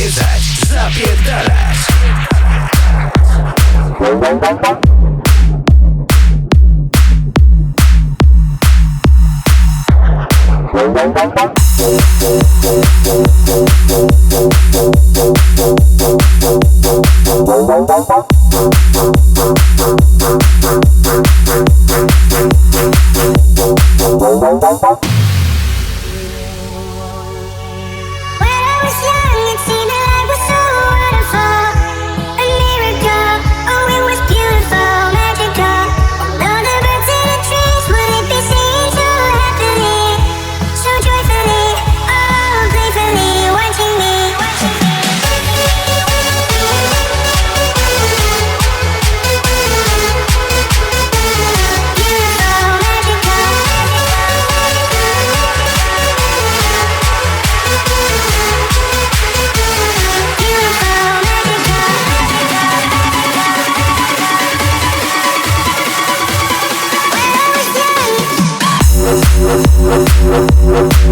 Wyjeżdżać, zapierdalać Bye. Sun in the Yeah!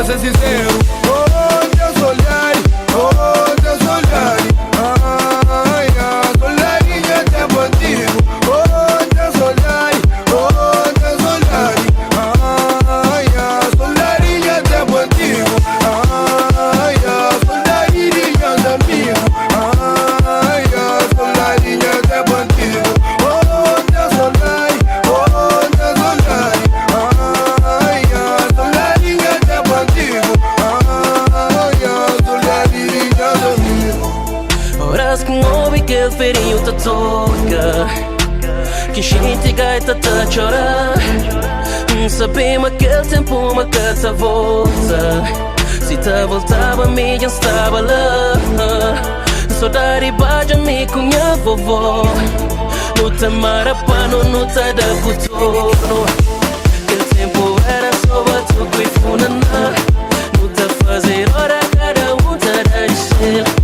Pues, veces sin Hum, sabia-me que o tempo me que volta Se te voltava, me estava lá Saudade baja-me com minha vovó. O te marapano, no te da futuro. Que tempo era só batuco e funana. No te fazer hora, cada um te dá enxerga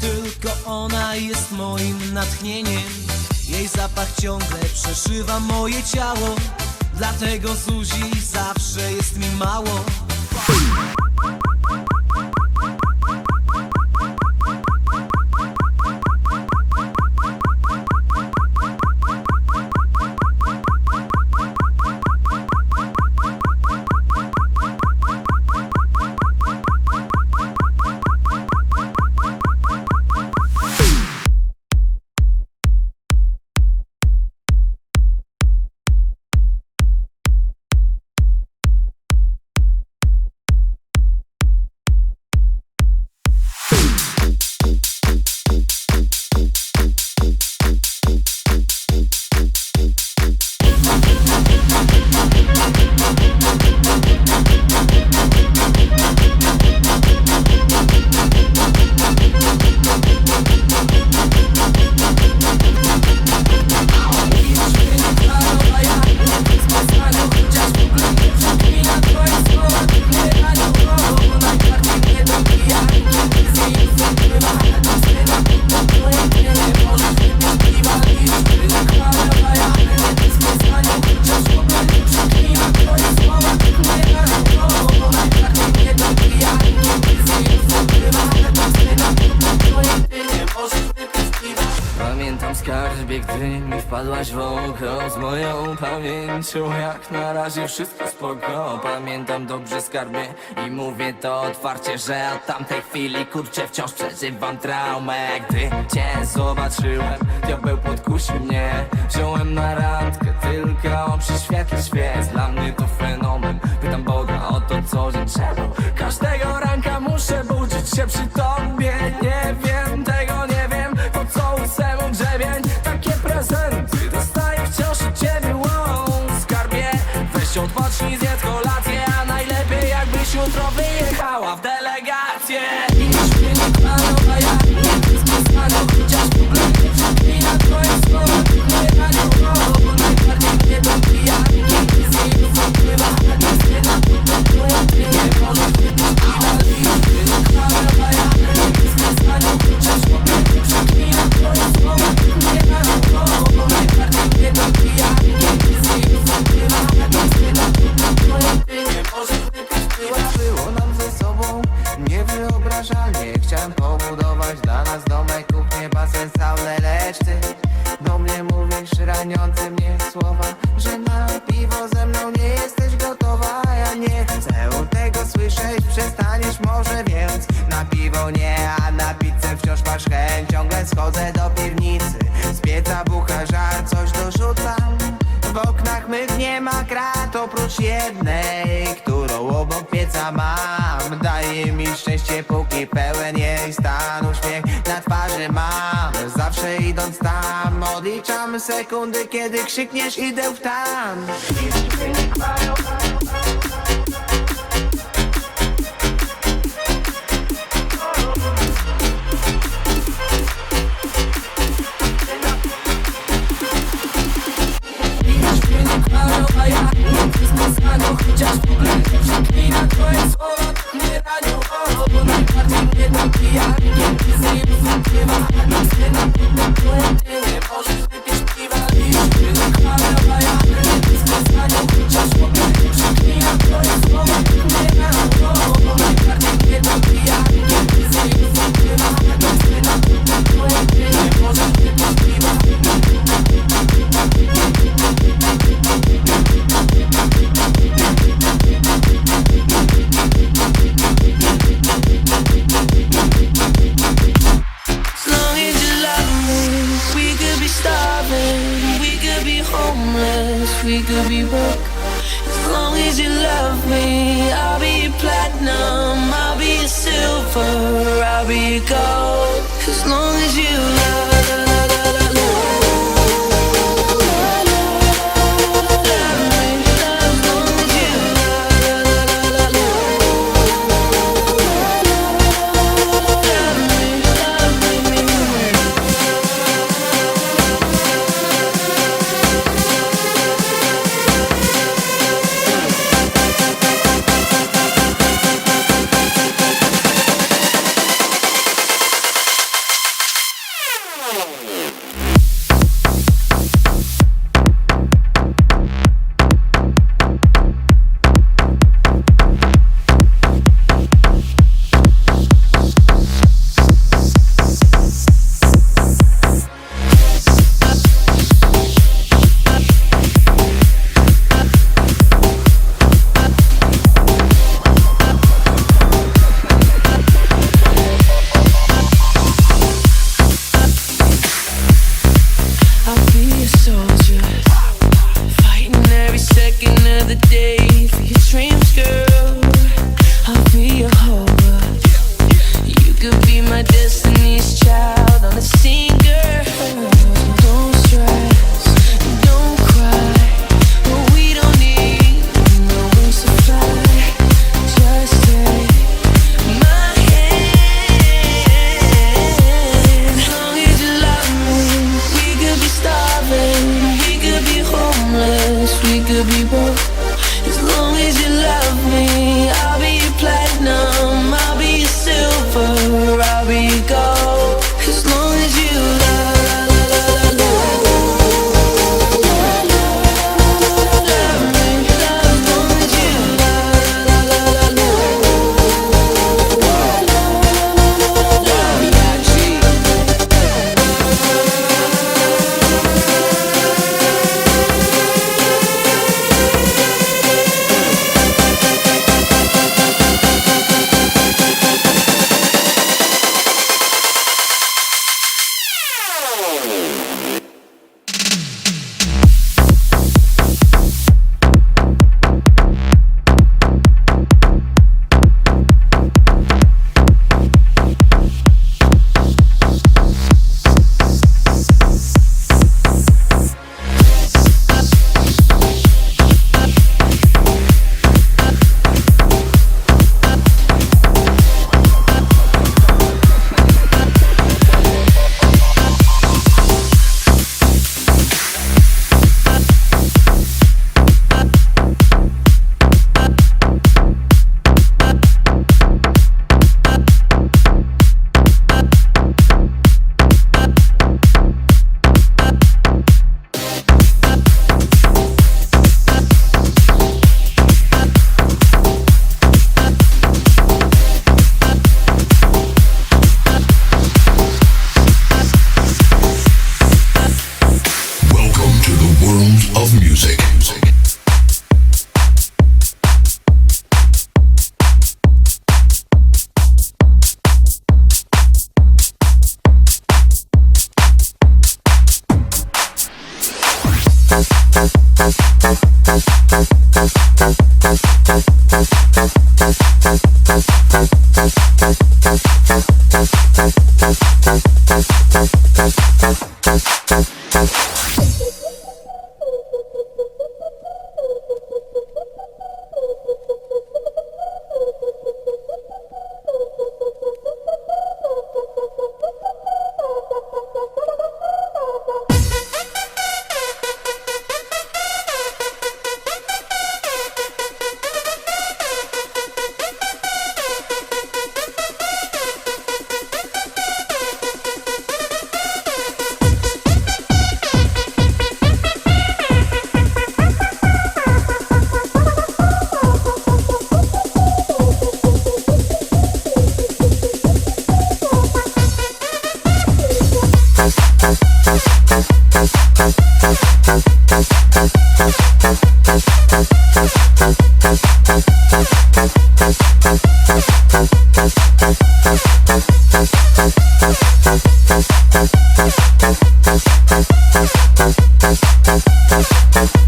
Tylko ona jest moim natchnieniem. Jej zapach ciągle przeszywa moje ciało. Dlatego Zuzi zawsze jest mi mało. wsparcie, że od tamtej chwili kurczę wciąż przeżywam traumę. Gdy cię zobaczyłem, diabeł podkusił mnie. Wziąłem na randkę, tylko on przy świetle świec. Dla mnie to fenomen, pytam Boga o to co dzień Czemu każdego ranka muszę budzić się przy tobie.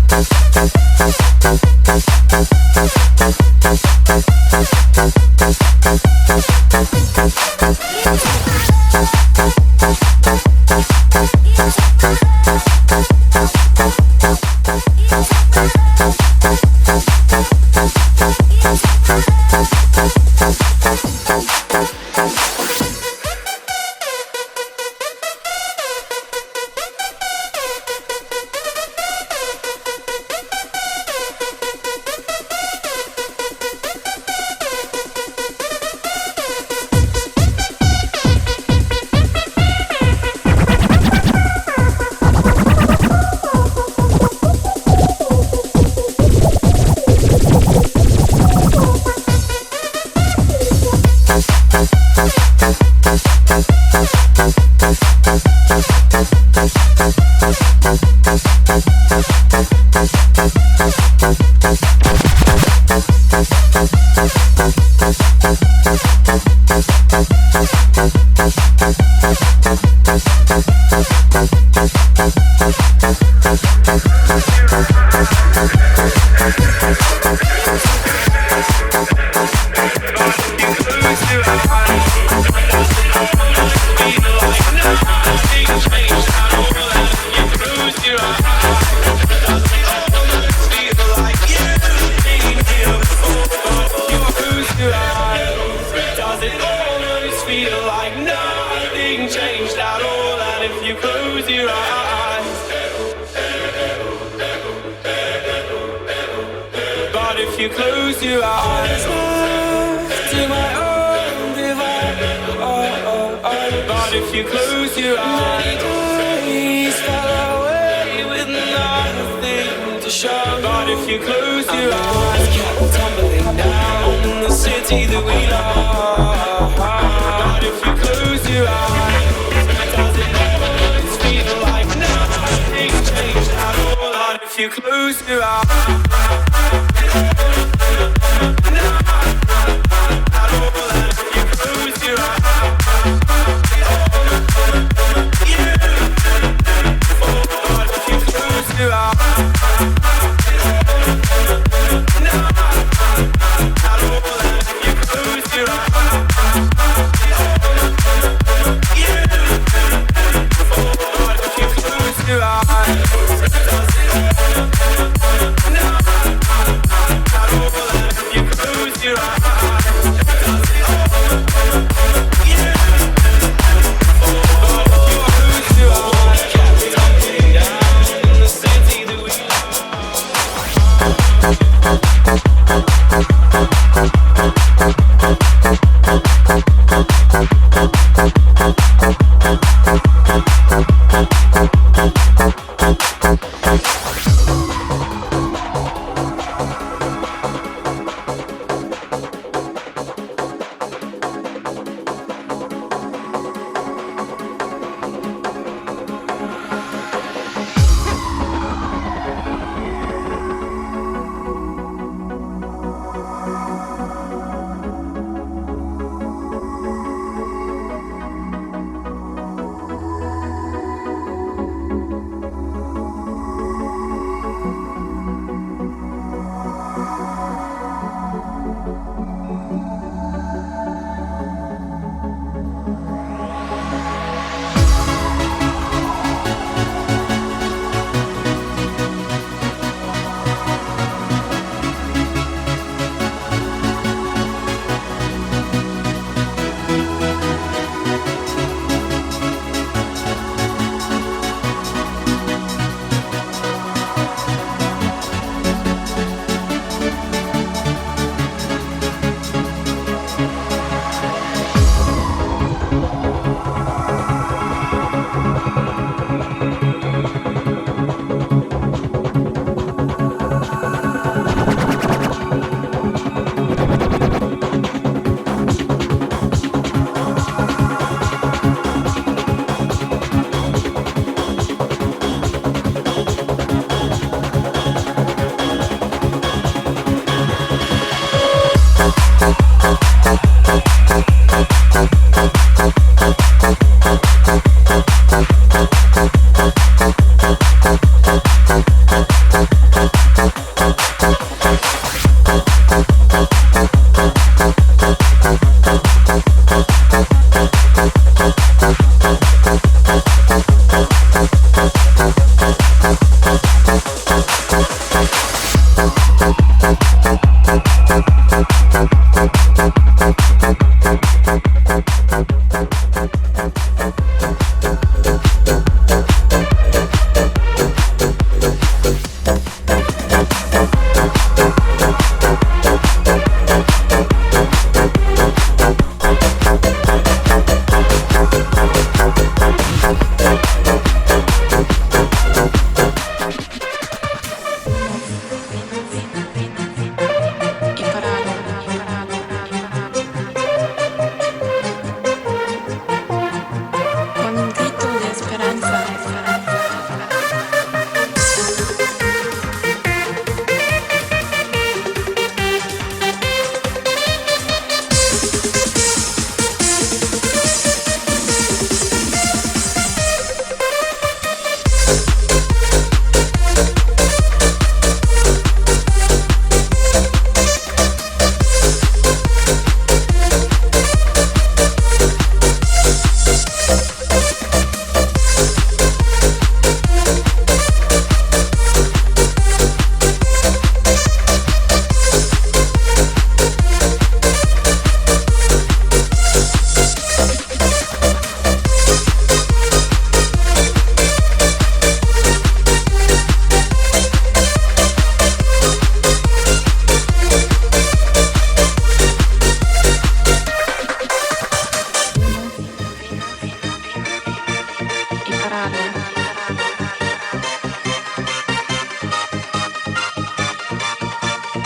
Thanks, thanks, thanks.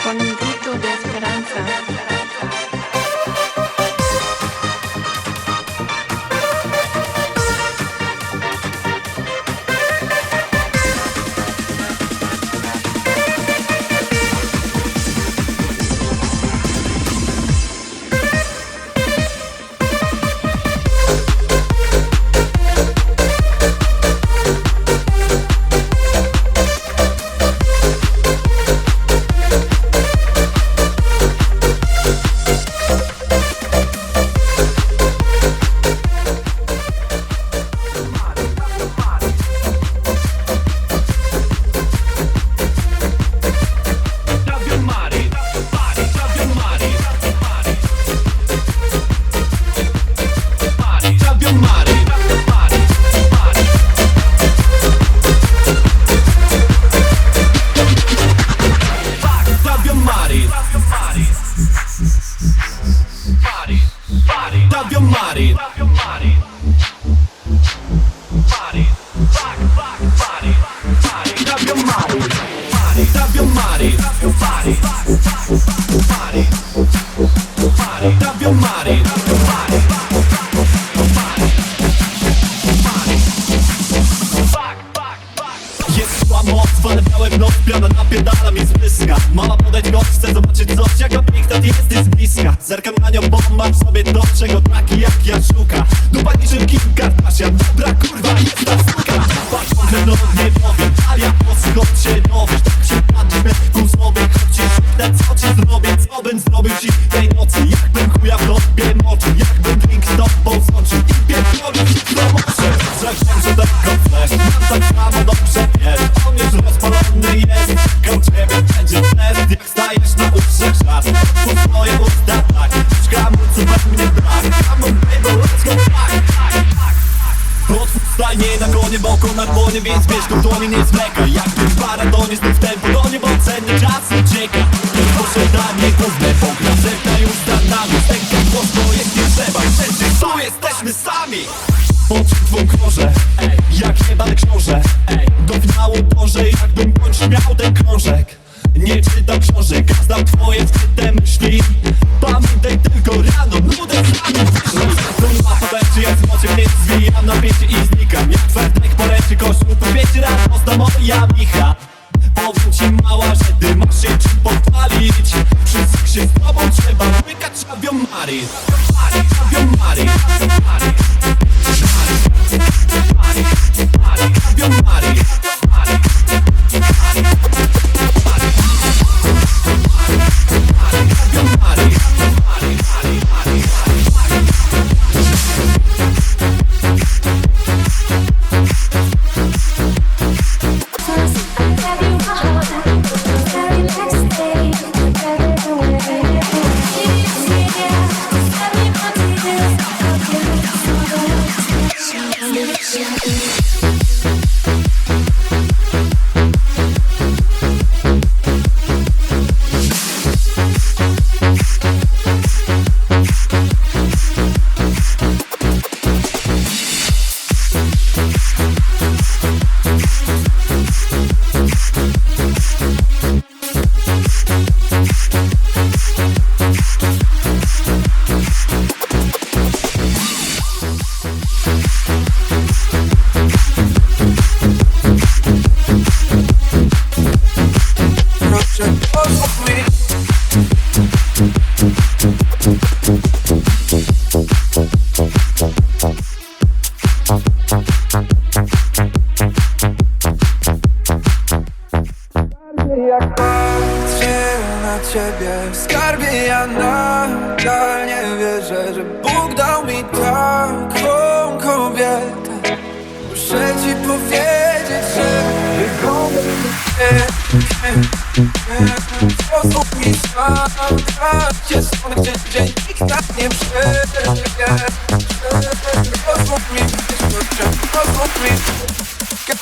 con un grito de esperanza.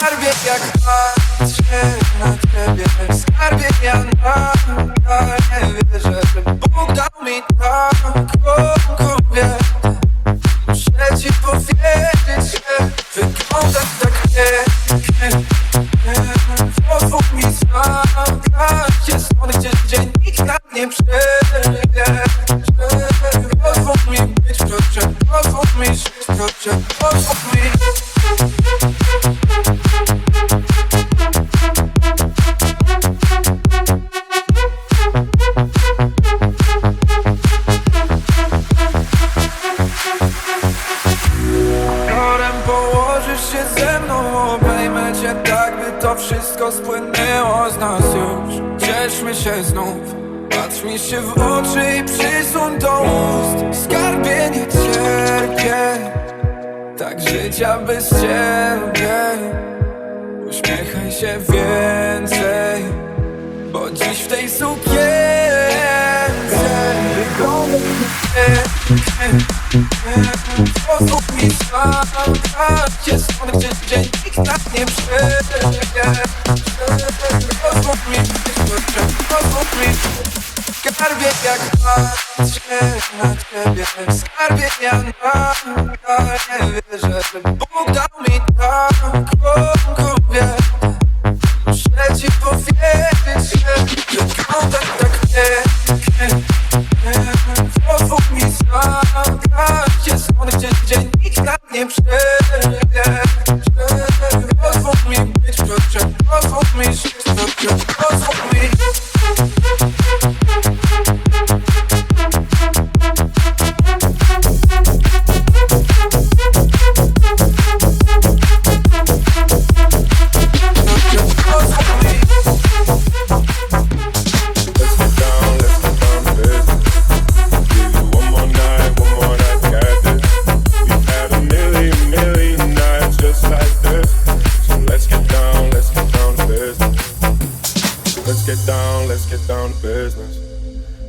skarbie jak patrzę na ciebie. Skarbie ja nadal nie wierzę Że Bóg dał mi taką kobietę. Muszę ci powiedzieć, że wygląda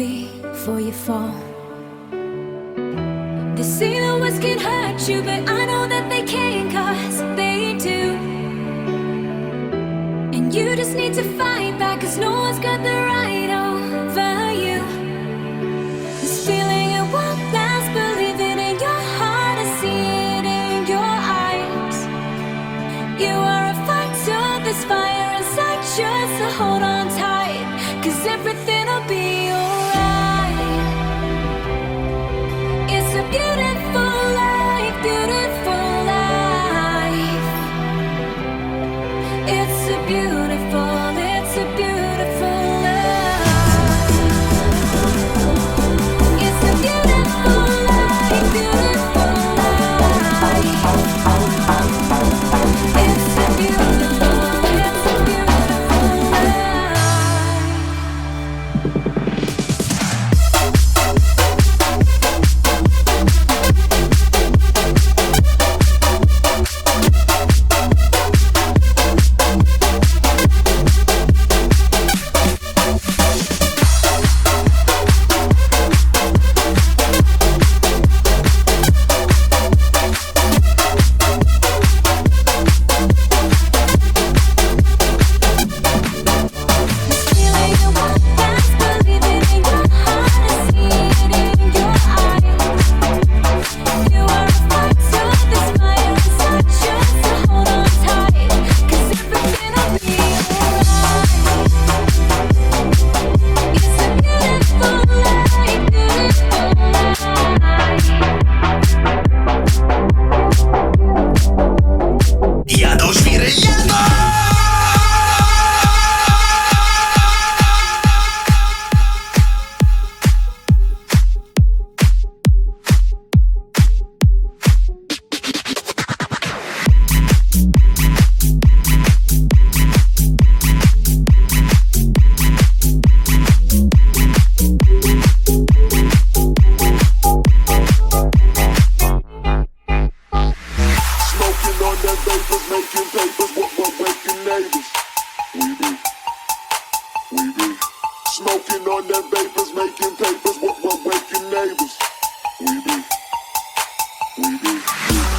before you fall. They say the words can hurt you, but I know that they can, cause they do. And you just need to fight back, cause no one's got the right on. Smoking on their papers, making papers, what we're making neighbors. We be, we be. Smoking on their papers, making papers, what we're making neighbors. We be, we be.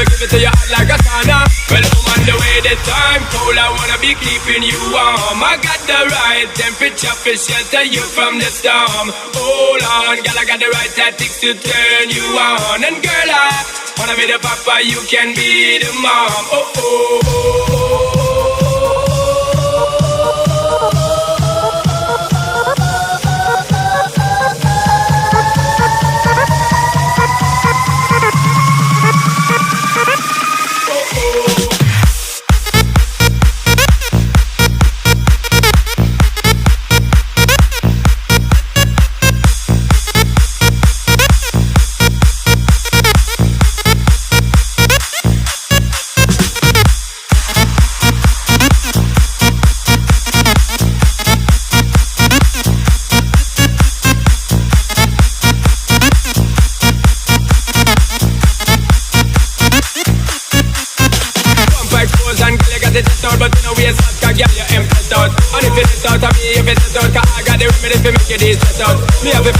me give it to you hot like a sauna. Well, I'm on the way the time, cold. I wanna be keeping you warm. I got the right temperature for shelter you from the storm. Hold on, girl, I got the right tactics to turn you on. And girl, I wanna be the papa, you can be the mom. Oh oh. oh. oh, oh. Me have a